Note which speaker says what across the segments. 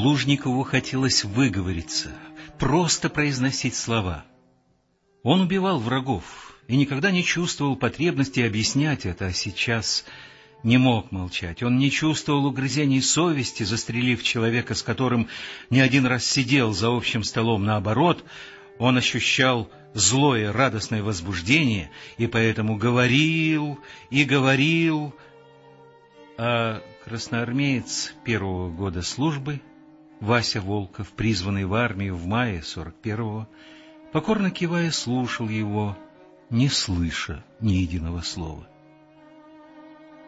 Speaker 1: Плужникову хотелось выговориться, просто произносить слова. Он убивал врагов и никогда не чувствовал потребности объяснять это, а сейчас не мог молчать. Он не чувствовал угрызений совести, застрелив человека, с которым не один раз сидел за общим столом. Наоборот, он ощущал злое радостное возбуждение, и поэтому говорил и говорил. А красноармеец первого года службы Вася Волков, призванный в армию в мае 41-го, покорно кивая, слушал его, не слыша ни единого слова.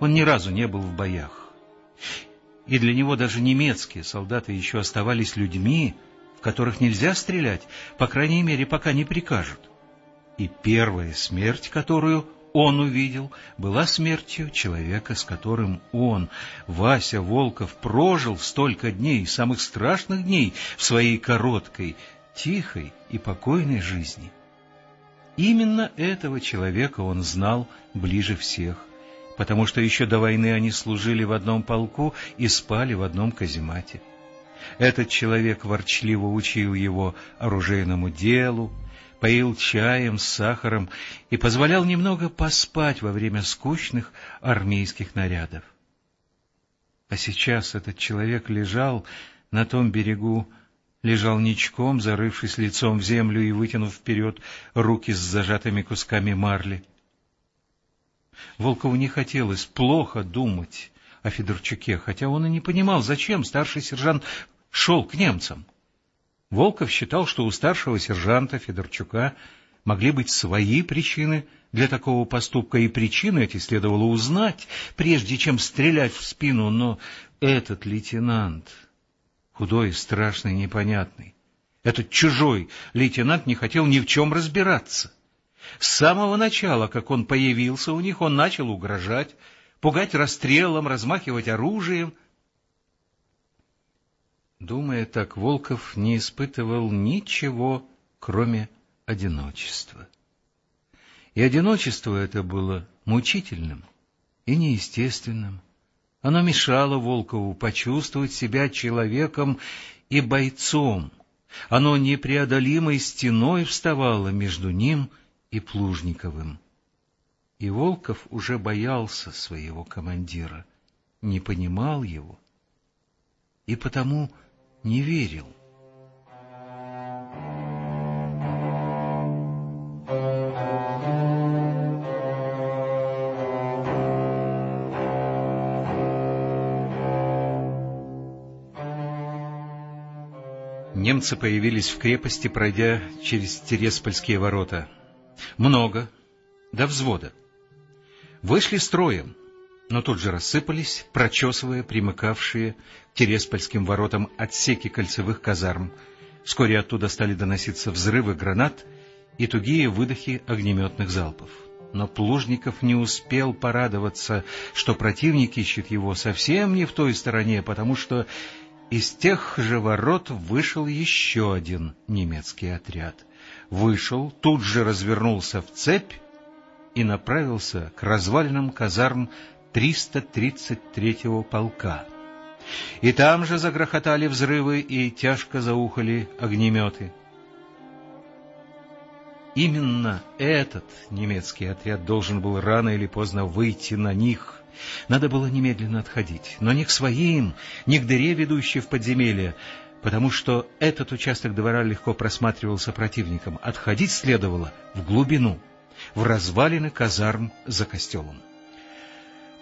Speaker 1: Он ни разу не был в боях. И для него даже немецкие солдаты еще оставались людьми, в которых нельзя стрелять, по крайней мере, пока не прикажут. И первая смерть, которую он увидел, была смертью человека, с которым он, Вася Волков, прожил столько дней, самых страшных дней в своей короткой, тихой и покойной жизни. Именно этого человека он знал ближе всех, потому что еще до войны они служили в одном полку и спали в одном каземате. Этот человек ворчливо учил его оружейному делу, поил чаем с сахаром и позволял немного поспать во время скучных армейских нарядов. А сейчас этот человек лежал на том берегу, лежал ничком, зарывшись лицом в землю и вытянув вперед руки с зажатыми кусками марли. Волкову не хотелось плохо думать о Федорчуке, хотя он и не понимал, зачем старший сержант шел к немцам. Волков считал, что у старшего сержанта Федорчука могли быть свои причины для такого поступка, и причины эти следовало узнать, прежде чем стрелять в спину, но этот лейтенант, худой, страшный, непонятный, этот чужой лейтенант не хотел ни в чем разбираться. С самого начала, как он появился у них, он начал угрожать, пугать расстрелом, размахивать оружием, Думая так, Волков не испытывал ничего, кроме одиночества. И одиночество это было мучительным и неестественным. Оно мешало Волкову почувствовать себя человеком и бойцом. Оно непреодолимой стеной вставало между ним и Плужниковым. И Волков уже боялся своего командира, не понимал его, и потому не верил. Немцы появились в крепости, пройдя через Тереспольские ворота. Много, до взвода. Вышли строем, но тут же рассыпались, прочесывая примыкавшие к Тереспольским воротам отсеки кольцевых казарм. Вскоре оттуда стали доноситься взрывы гранат и тугие выдохи огнеметных залпов. Но Плужников не успел порадоваться, что противник ищет его совсем не в той стороне, потому что из тех же ворот вышел еще один немецкий отряд. Вышел, тут же развернулся в цепь и направился к развалинам казарм 333-го полка. И там же загрохотали взрывы и тяжко заухали огнеметы. Именно этот немецкий отряд должен был рано или поздно выйти на них. Надо было немедленно отходить, но не к своим, не к дыре, ведущей в подземелье, потому что этот участок двора легко просматривался противником. Отходить следовало в глубину, в развалины казарм за костелом.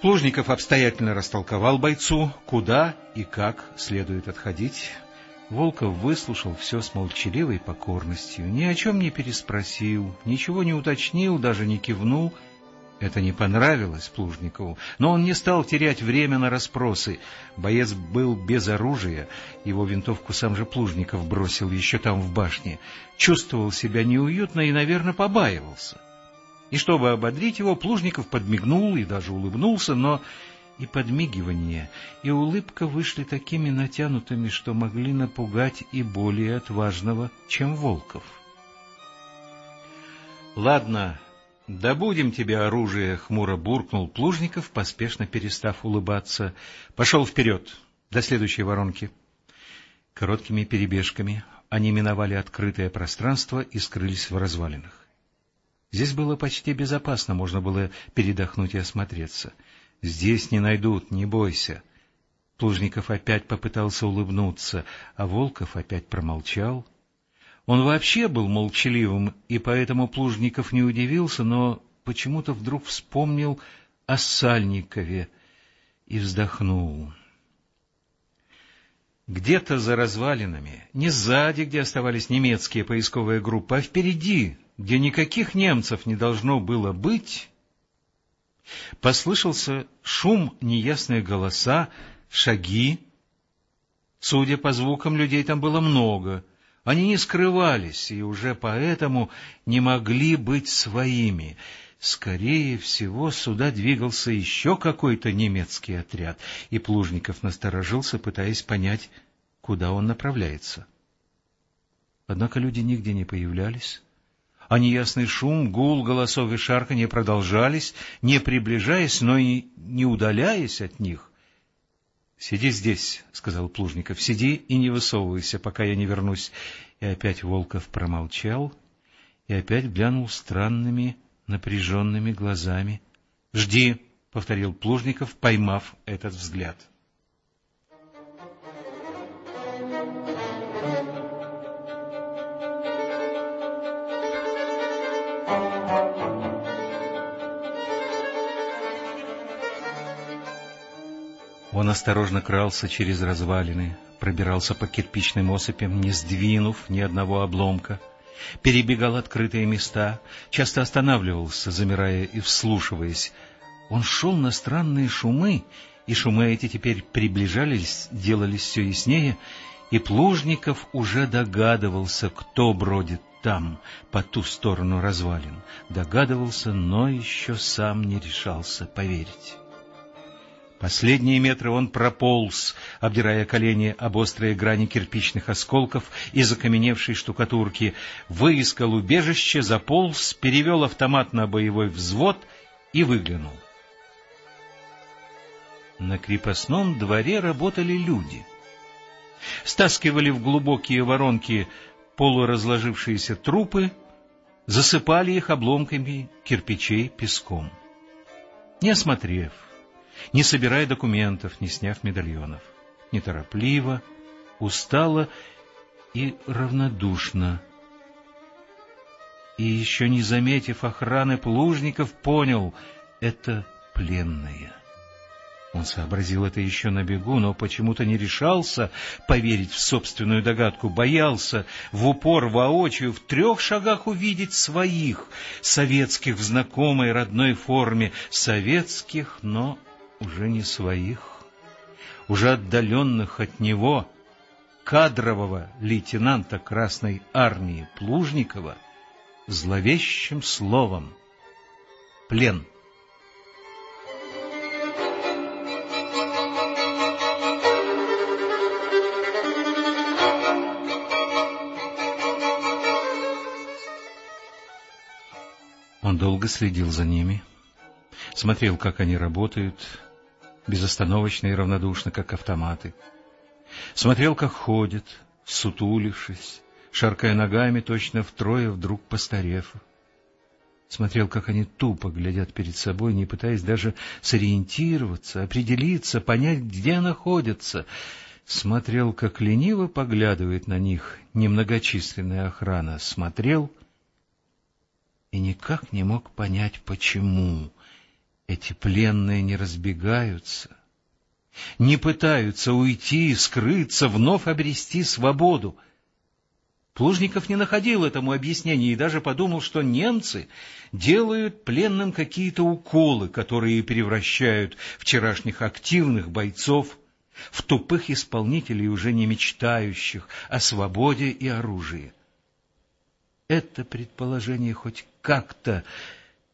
Speaker 1: Плужников обстоятельно растолковал бойцу, куда и как следует отходить. Волков выслушал все с молчаливой покорностью, ни о чем не переспросил, ничего не уточнил, даже не кивнул. Это не понравилось Плужникову, но он не стал терять время на расспросы. Боец был без оружия, его винтовку сам же Плужников бросил еще там в башне. Чувствовал себя неуютно и, наверное, побаивался. И чтобы ободрить его, Плужников подмигнул и даже улыбнулся, но и подмигивание, и улыбка вышли такими натянутыми, что могли напугать и более отважного, чем Волков. — Ладно, добудем тебе оружие, — хмуро буркнул Плужников, поспешно перестав улыбаться. Пошел вперед, до следующей воронки. Короткими перебежками они миновали открытое пространство и скрылись в развалинах. Здесь было почти безопасно, можно было передохнуть и осмотреться. «Здесь не найдут, не бойся». Плужников опять попытался улыбнуться, а Волков опять промолчал. Он вообще был молчаливым, и поэтому Плужников не удивился, но почему-то вдруг вспомнил о Сальникове и вздохнул. Где-то за развалинами, не сзади, где оставались немецкие поисковые группы, а впереди, где никаких немцев не должно было быть, послышался шум, неясные голоса, шаги. Судя по звукам, людей там было много. Они не скрывались и уже поэтому не могли быть своими — Скорее всего, сюда двигался еще какой-то немецкий отряд, и Плужников насторожился, пытаясь понять, куда он направляется. Однако люди нигде не появлялись, а неясный шум, гул, голосов и шарканье продолжались, не приближаясь, но и не удаляясь от них. — Сиди здесь, — сказал Плужников, — сиди и не высовывайся, пока я не вернусь. И опять Волков промолчал и опять глянул странными напряженными глазами. — Жди, — повторил Плужников, поймав этот взгляд. Он осторожно крался через развалины, пробирался по кирпичным осыпям, не сдвинув ни одного обломка — перебегал открытые места, часто останавливался, замирая и вслушиваясь. Он шел на странные шумы, и шумы эти теперь приближались, делались все яснее, и Плужников уже догадывался, кто бродит там, по ту сторону развалин. Догадывался, но еще сам не решался поверить. Последние метры он прополз, обдирая колени об острые грани кирпичных осколков и закаменевшей штукатурки, выискал убежище, заполз, перевел автомат на боевой взвод и выглянул. На крепостном дворе работали люди. Стаскивали в глубокие воронки полуразложившиеся трупы, засыпали их обломками кирпичей песком. Не осмотрев, не собирая документов, не сняв медальонов. Неторопливо, устало и равнодушно. И еще не заметив охраны плужников, понял — это пленные. Он сообразил это еще на бегу, но почему-то не решался поверить в собственную догадку, боялся в упор воочию в трех шагах увидеть своих, советских в знакомой родной форме, советских, но уже не своих, уже отдаленных от него, кадрового лейтенанта Красной Армии Плужникова, зловещим словом «плен». Он долго следил за ними, смотрел, как они работают, безостановочно и равнодушно, как автоматы. Смотрел, как ходят, сутулившись, шаркая ногами, точно втрое вдруг постарев. Смотрел, как они тупо глядят перед собой, не пытаясь даже сориентироваться, определиться, понять, где находятся. Смотрел, как лениво поглядывает на них немногочисленная охрана. Смотрел и никак не мог понять, почему эти пленные не разбегаются, не пытаются уйти, скрыться, вновь обрести свободу. Плужников не находил этому объяснения и даже подумал, что немцы делают пленным какие-то уколы, которые превращают вчерашних активных бойцов в тупых исполнителей, уже не мечтающих о свободе и оружии. Это предположение хоть как-то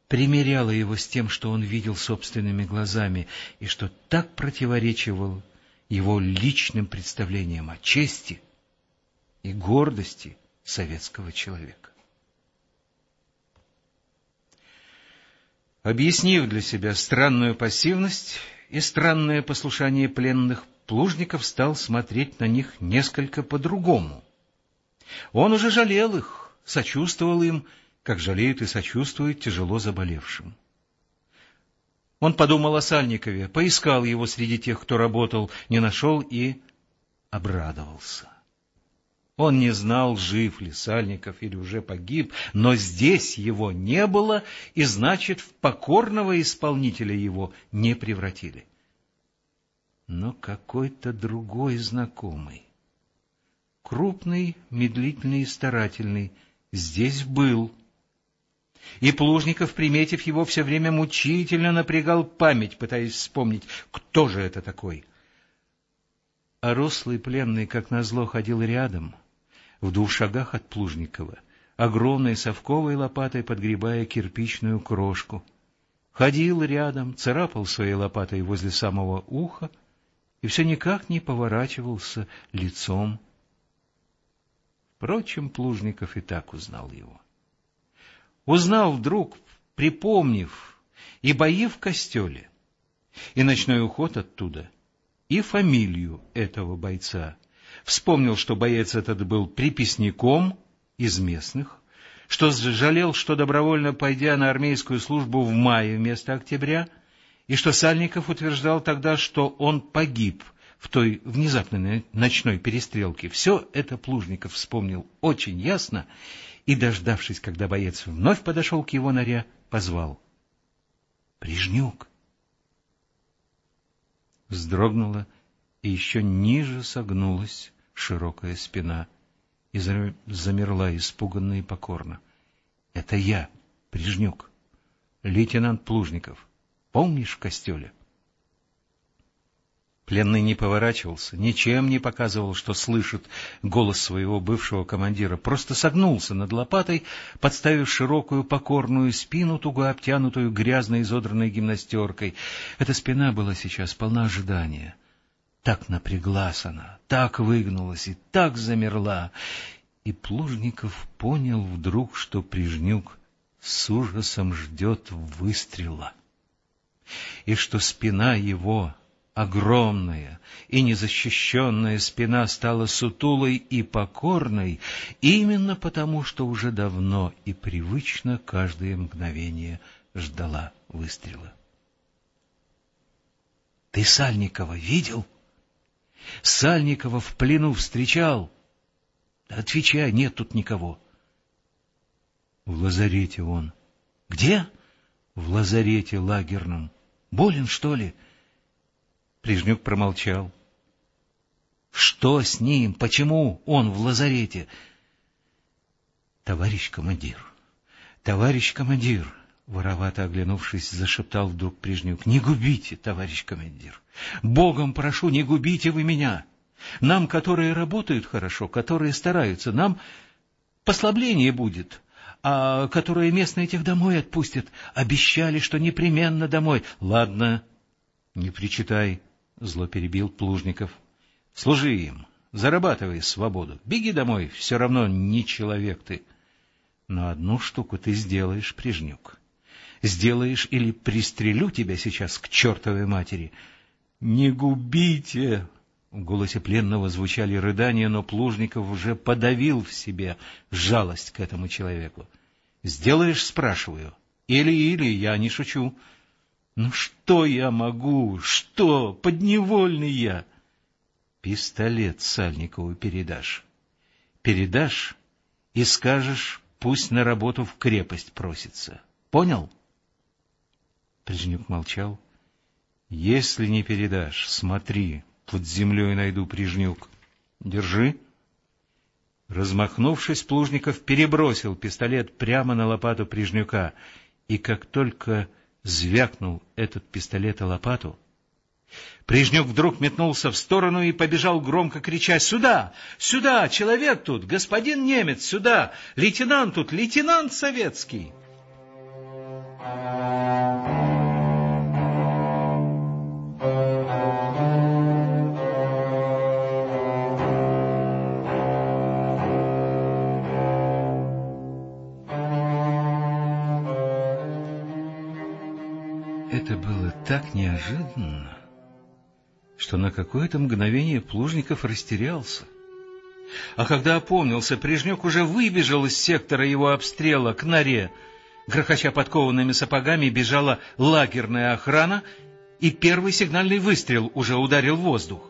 Speaker 1: примеряла его с тем, что он видел собственными глазами, и что так противоречивал его личным представлениям о чести и гордости советского человека. Объяснив для себя странную пассивность и странное послушание пленных, Плужников стал смотреть на них несколько по-другому. Он уже жалел их, сочувствовал им, как жалеют и сочувствуют тяжело заболевшим. Он подумал о Сальникове, поискал его среди тех, кто работал, не нашел и обрадовался. Он не знал, жив ли Сальников или уже погиб, но здесь его не было, и значит, в покорного исполнителя его не превратили. Но какой-то другой знакомый, крупный, медлительный и старательный, здесь был. И Плужников, приметив его, все время мучительно напрягал память, пытаясь вспомнить, кто же это такой. А рослый пленный, как назло, ходил рядом, в двух шагах от Плужникова, огромной совковой лопатой подгребая кирпичную крошку. Ходил рядом, царапал своей лопатой возле самого уха и все никак не поворачивался лицом Впрочем, Плужников и так узнал его. Узнал вдруг, припомнив и бои в костеле, и ночной уход оттуда, и фамилию этого бойца. Вспомнил, что боец этот был приписником из местных, что жалел, что добровольно пойдя на армейскую службу в мае вместо октября, и что Сальников утверждал тогда, что он погиб — в той внезапной ночной перестрелке, все это Плужников вспомнил очень ясно и, дождавшись, когда боец вновь подошел к его норе, позвал. — Прижнюк! Вздрогнула и еще ниже согнулась широкая спина и замерла испуганно и покорно. — Это я, Прижнюк, лейтенант Плужников. Помнишь в костеле? Пленный не поворачивался, ничем не показывал, что слышит голос своего бывшего командира, просто согнулся над лопатой, подставив широкую покорную спину, туго обтянутую грязной изодранной гимнастеркой. Эта спина была сейчас полна ожидания. Так напряглась она, так выгнулась и так замерла. И Плужников понял вдруг, что Прижнюк с ужасом ждет выстрела, и что спина его огромная и незащищенная спина стала сутулой и покорной именно потому, что уже давно и привычно каждое мгновение ждала выстрела. — Ты Сальникова видел? Сальникова в плену встречал? — Отвечай, нет тут никого. — В лазарете он. — Где? — В лазарете лагерном. — Болен, что ли? — Прижнюк промолчал. Что с ним? Почему он в лазарете? Товарищ командир, товарищ командир, воровато оглянувшись, зашептал вдруг Прижнюк. Не губите, товарищ командир. Богом прошу, не губите вы меня. Нам, которые работают хорошо, которые стараются, нам послабление будет, а которые местные тех домой отпустят. Обещали, что непременно домой. Ладно, не причитай. — зло перебил Плужников. — Служи им, зарабатывай свободу. Беги домой, все равно не человек ты. Но одну штуку ты сделаешь, Прижнюк. Сделаешь или пристрелю тебя сейчас к чертовой матери. — Не губите! В голосе пленного звучали рыдания, но Плужников уже подавил в себе жалость к этому человеку. — Сделаешь, спрашиваю. Или-или, я не шучу. — ну что я могу? Что? Подневольный я. Пистолет Сальникову передашь. Передашь и скажешь, пусть на работу в крепость просится. Понял? Прижнюк молчал. Если не передашь, смотри, под землей найду Прижнюк. Держи. Размахнувшись, Плужников перебросил пистолет прямо на лопату Прижнюка, и как только звякнул этот пистолет о лопату. Прижнюк вдруг метнулся в сторону и побежал громко крича «Сюда! Сюда! Человек тут! Господин немец! Сюда! Лейтенант тут! Лейтенант советский!» Так неожиданно, что на какое-то мгновение Плужников растерялся. А когда опомнился, Прижнюк уже выбежал из сектора его обстрела к норе. Грохоча подкованными сапогами бежала лагерная охрана, и первый сигнальный выстрел уже ударил воздух.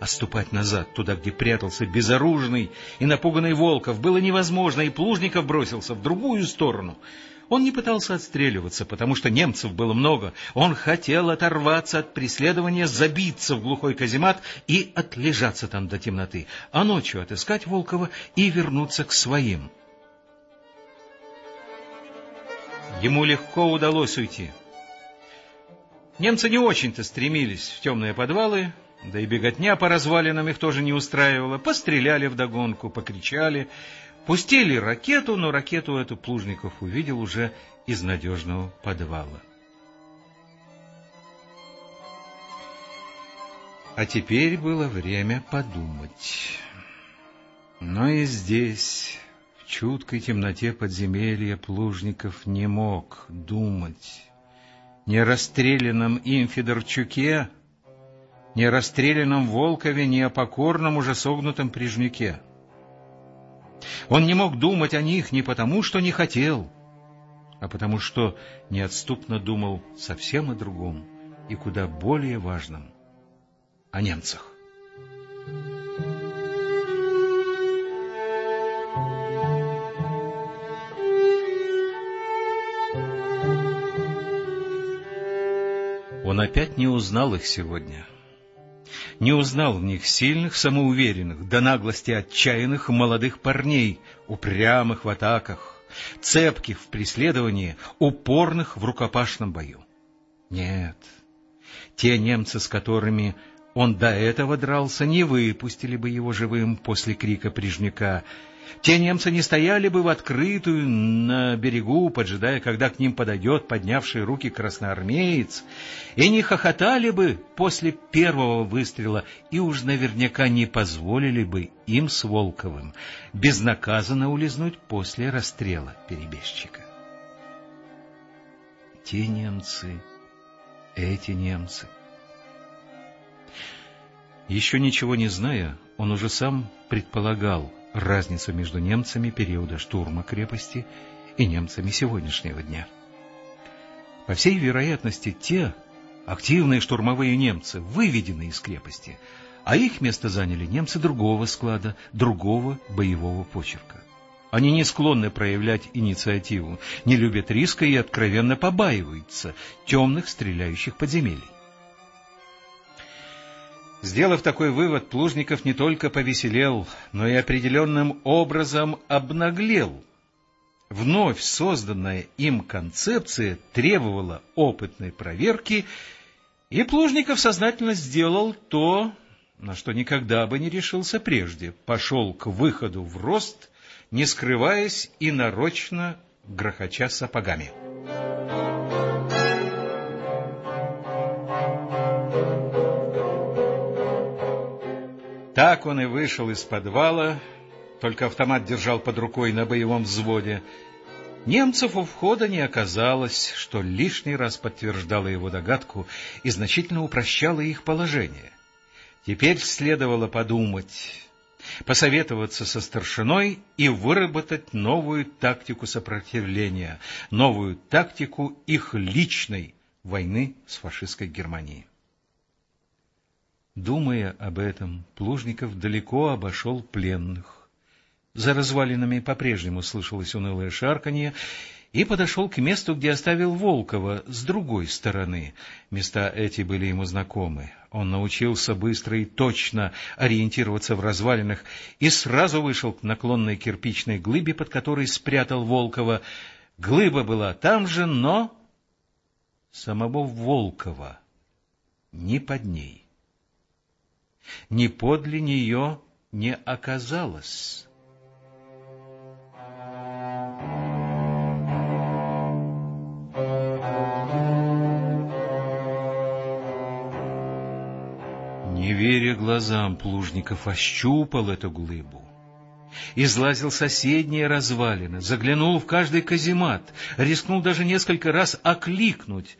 Speaker 1: Оступать назад, туда, где прятался безоружный и напуганный Волков, было невозможно, и Плужников бросился в другую сторону — он не пытался отстреливаться, потому что немцев было много. Он хотел оторваться от преследования, забиться в глухой каземат и отлежаться там до темноты, а ночью отыскать Волкова и вернуться к своим. Ему легко удалось уйти. Немцы не очень-то стремились в темные подвалы, да и беготня по развалинам их тоже не устраивала. Постреляли вдогонку, покричали, Пустили ракету, но ракету эту Плужников увидел уже из надежного подвала. А теперь было время подумать. Но и здесь, в чуткой темноте подземелья, Плужников не мог думать. Не о расстрелянном им Федорчуке, не о расстрелянном Волкове, не о покорном уже согнутом Прижнюке. Он не мог думать о них не потому, что не хотел, а потому что неотступно думал совсем о другом и куда более важном — о немцах. Он опять не узнал их сегодня — не узнал в них сильных, самоуверенных, до наглости отчаянных молодых парней, упрямых в атаках, цепких в преследовании, упорных в рукопашном бою. Нет, те немцы, с которыми он до этого дрался, не выпустили бы его живым после крика прижняка — те немцы не стояли бы в открытую на берегу, поджидая, когда к ним подойдет поднявший руки красноармеец, и не хохотали бы после первого выстрела, и уж наверняка не позволили бы им с Волковым безнаказанно улизнуть после расстрела перебежчика. Те немцы, эти немцы. Еще ничего не зная, он уже сам предполагал — разницу между немцами периода штурма крепости и немцами сегодняшнего дня. По всей вероятности, те активные штурмовые немцы выведены из крепости, а их место заняли немцы другого склада, другого боевого почерка. Они не склонны проявлять инициативу, не любят риска и откровенно побаиваются темных стреляющих подземелий. Сделав такой вывод, Плужников не только повеселел, но и определенным образом обнаглел. Вновь созданная им концепция требовала опытной проверки, и Плужников сознательно сделал то, на что никогда бы не решился прежде, пошел к выходу в рост, не скрываясь и нарочно грохоча сапогами. Так он и вышел из подвала, только автомат держал под рукой на боевом взводе. Немцев у входа не оказалось, что лишний раз подтверждало его догадку и значительно упрощало их положение. Теперь следовало подумать, посоветоваться со старшиной и выработать новую тактику сопротивления, новую тактику их личной войны с фашистской Германией. Думая об этом, Плужников далеко обошел пленных. За развалинами по-прежнему слышалось унылое шарканье, и подошел к месту, где оставил Волкова, с другой стороны. Места эти были ему знакомы. Он научился быстро и точно ориентироваться в развалинах и сразу вышел к наклонной кирпичной глыбе, под которой спрятал Волкова. Глыба была там же, но самого Волкова не под ней ни подле нее не оказалось. Не веря глазам, Плужников ощупал эту глыбу. Излазил соседние развалины, заглянул в каждый каземат, рискнул даже несколько раз окликнуть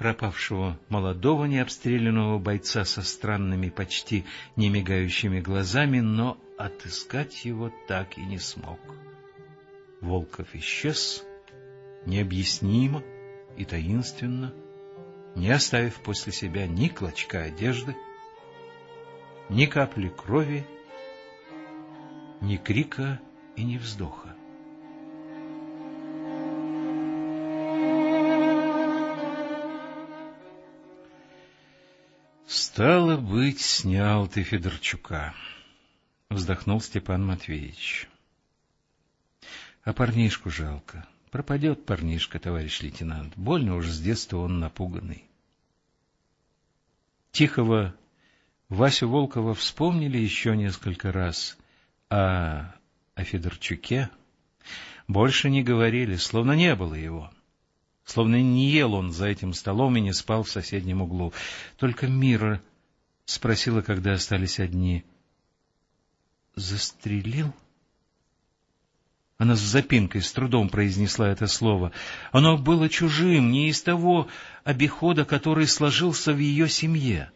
Speaker 1: пропавшего молодого необстрелянного бойца со странными, почти не мигающими глазами, но отыскать его так и не смог. Волков исчез необъяснимо и таинственно, не оставив после себя ни клочка одежды, ни капли крови, ни крика и ни вздоха. «Стало быть, снял ты Федорчука», — вздохнул Степан Матвеевич. «А парнишку жалко. Пропадет парнишка, товарищ лейтенант. Больно уж с детства он напуганный». Тихого Васю Волкова вспомнили еще несколько раз, а о Федорчуке больше не говорили, словно не было его. Словно не ел он за этим столом и не спал в соседнем углу. Только Мира спросила, когда остались одни. «Застрелил?» Она с запинкой с трудом произнесла это слово. Оно было чужим, не из того обихода, который сложился в ее семье.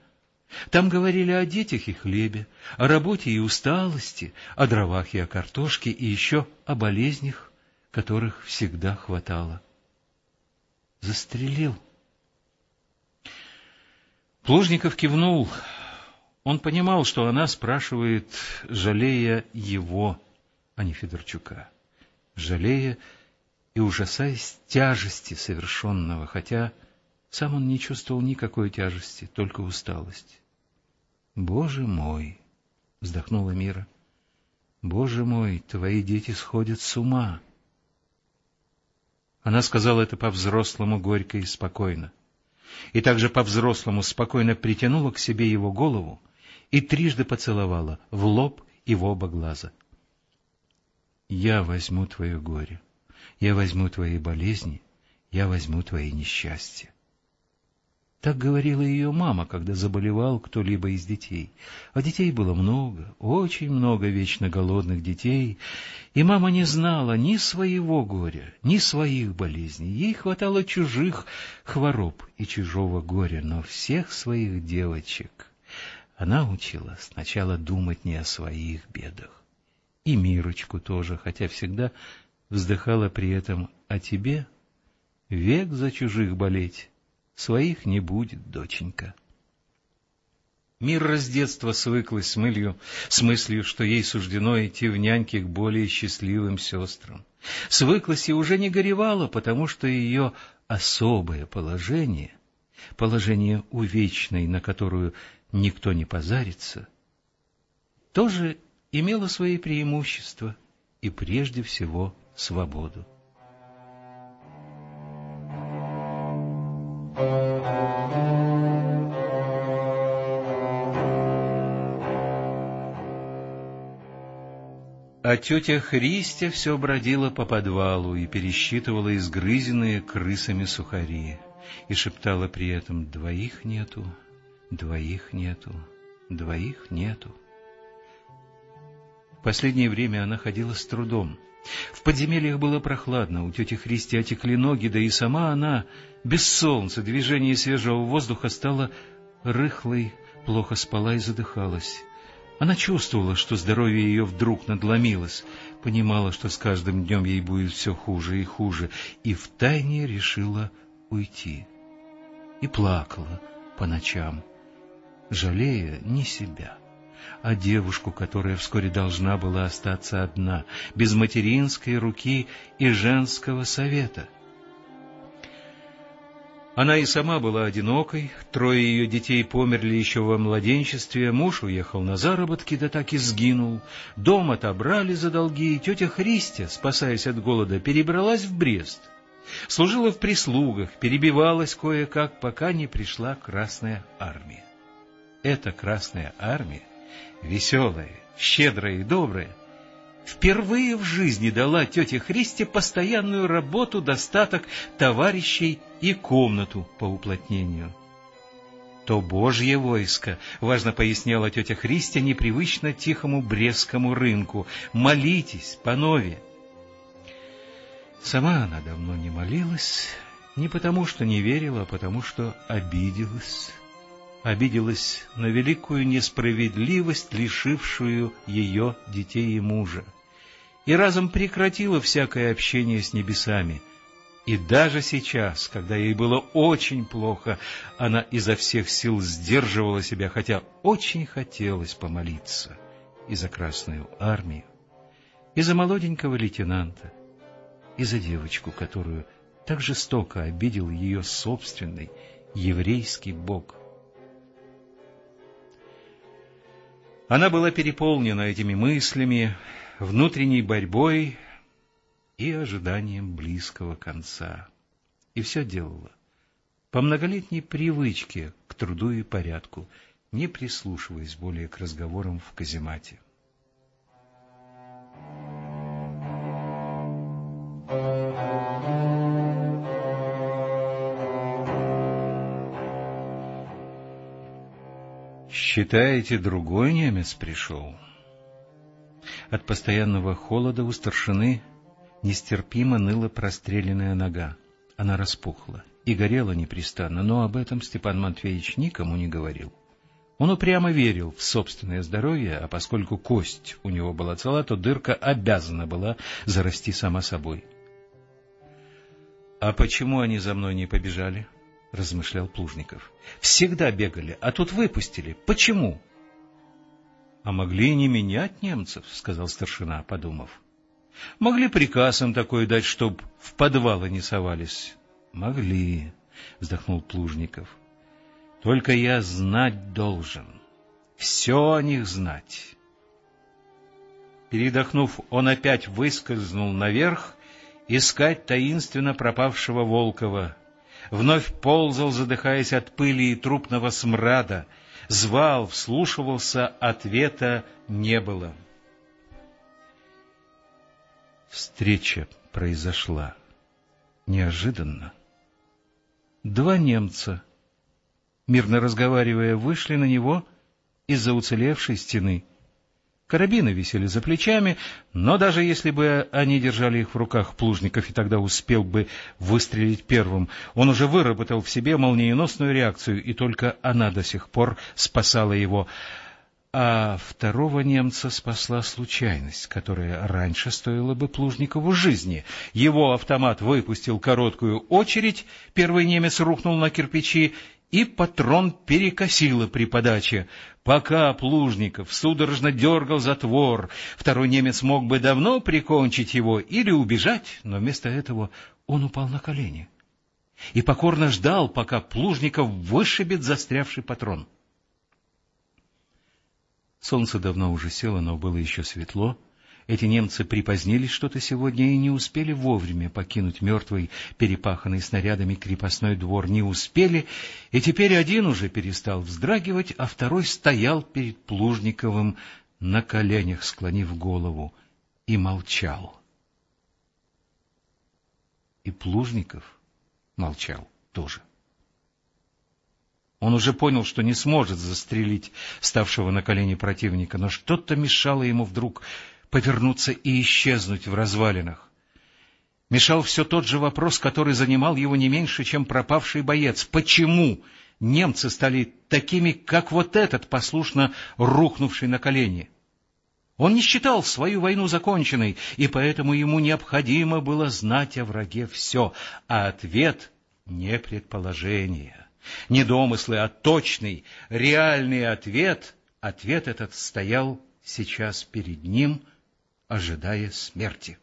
Speaker 1: Там говорили о детях и хлебе, о работе и усталости, о дровах и о картошке, и еще о болезнях, которых всегда хватало. Застрелил. Плужников кивнул. Он понимал, что она спрашивает, жалея его, а не Федорчука. Жалея и ужасаясь тяжести совершенного, хотя сам он не чувствовал никакой тяжести, только усталость. «Боже мой!» — вздохнула Мира. «Боже мой, твои дети сходят с ума!» Она сказала это по-взрослому горько и спокойно. И также по-взрослому спокойно притянула к себе его голову и трижды поцеловала в лоб и в оба глаза. «Я возьму твое горе, я возьму твои болезни, я возьму твои несчастья. Так говорила ее мама, когда заболевал кто-либо из детей. А детей было много, очень много вечно голодных детей, и мама не знала ни своего горя, ни своих болезней. Ей хватало чужих хвороб и чужого горя, но всех своих девочек она учила сначала думать не о своих бедах. И Мирочку тоже, хотя всегда вздыхала при этом о тебе, век за чужих болеть Своих не будет, доченька. Мир с детства свыклась с мылью, с мыслью, что ей суждено идти в няньки к более счастливым сестрам. Свыклась и уже не горевала, потому что ее особое положение, положение увечной, на которую никто не позарится, тоже имело свои преимущества и прежде всего свободу. А тетя Христя все бродила по подвалу и пересчитывала изгрызенные крысами сухари, и шептала при этом «двоих нету, двоих нету, двоих нету». В последнее время она ходила с трудом. В подземельях было прохладно, у тети Христи отекли ноги, да и сама она, без солнца, движения и свежего воздуха, стала рыхлой, плохо спала и задыхалась. Она чувствовала, что здоровье ее вдруг надломилось, понимала, что с каждым днем ей будет все хуже и хуже, и втайне решила уйти. И плакала по ночам, жалея не себя, а девушку, которая вскоре должна была остаться одна, без материнской руки и женского совета. Она и сама была одинокой, трое ее детей померли еще во младенчестве, муж уехал на заработки, да так и сгинул, дом отобрали за долги, и тетя Христя, спасаясь от голода, перебралась в Брест. Служила в прислугах, перебивалась кое-как, пока не пришла Красная Армия. Эта Красная Армия, веселая, щедрая и добрая, впервые в жизни дала тете Христе постоянную работу, достаток товарищей и комнату по уплотнению. То Божье войско, важно поясняла тетя Христя непривычно тихому брестскому рынку. Молитесь, панове. Сама она давно не молилась Не потому, что не верила, а потому, что обиделась. Обиделась на великую несправедливость, лишившую ее детей и мужа. И разом прекратила всякое общение с небесами. И даже сейчас, когда ей было очень плохо, она изо всех сил сдерживала себя, хотя очень хотелось помолиться и за Красную Армию, и за молоденького лейтенанта, и за девочку, которую так жестоко обидел ее собственный еврейский бог. Она была переполнена этими мыслями, внутренней борьбой и ожиданием близкого конца. И все делала по многолетней привычке к труду и порядку, не прислушиваясь более к разговорам в каземате. «Считаете, другой немец пришел?» От постоянного холода у старшины нестерпимо ныла простреленная нога. Она распухла и горела непрестанно, но об этом Степан Матвеевич никому не говорил. Он упрямо верил в собственное здоровье, а поскольку кость у него была цела, то дырка обязана была зарасти сама собой. — А почему они за мной не побежали? — размышлял Плужников. — Всегда бегали, а тут выпустили. Почему? — А могли и не менять немцев, — сказал старшина, подумав. — Могли приказ им такой дать, чтоб в подвалы не совались. — Могли, — вздохнул Плужников. — Только я знать должен. Все о них знать. Передохнув, он опять выскользнул наверх искать таинственно пропавшего Волкова — вновь ползал, задыхаясь от пыли и трупного смрада, звал, вслушивался, ответа не было. Встреча произошла неожиданно. Два немца, мирно разговаривая, вышли на него из-за уцелевшей стены — Карабины висели за плечами, но даже если бы они держали их в руках, Плужников и тогда успел бы выстрелить первым, он уже выработал в себе молниеносную реакцию, и только она до сих пор спасала его. А второго немца спасла случайность, которая раньше стоила бы Плужникову жизни. Его автомат выпустил короткую очередь, первый немец рухнул на кирпичи, и патрон перекосило при подаче. Пока Плужников судорожно дергал затвор, второй немец мог бы давно прикончить его или убежать, но вместо этого он упал на колени и покорно ждал, пока Плужников вышибет застрявший патрон. Солнце давно уже село, но было еще светло, эти немцы припозднились что-то сегодня и не успели вовремя покинуть мертвый, перепаханный снарядами крепостной двор. Не успели, и теперь один уже перестал вздрагивать, а второй стоял перед Плужниковым на коленях, склонив голову, и молчал. И Плужников молчал тоже. Он уже понял, что не сможет застрелить ставшего на колени противника, но что-то мешало ему вдруг повернуться и исчезнуть в развалинах. Мешал все тот же вопрос, который занимал его не меньше, чем пропавший боец. Почему немцы стали такими, как вот этот, послушно рухнувший на колени? Он не считал свою войну законченной, и поэтому ему необходимо было знать о враге все, а ответ — не предположение, не домыслы, а точный, реальный ответ. Ответ этот стоял сейчас перед ним — ожидая смерти.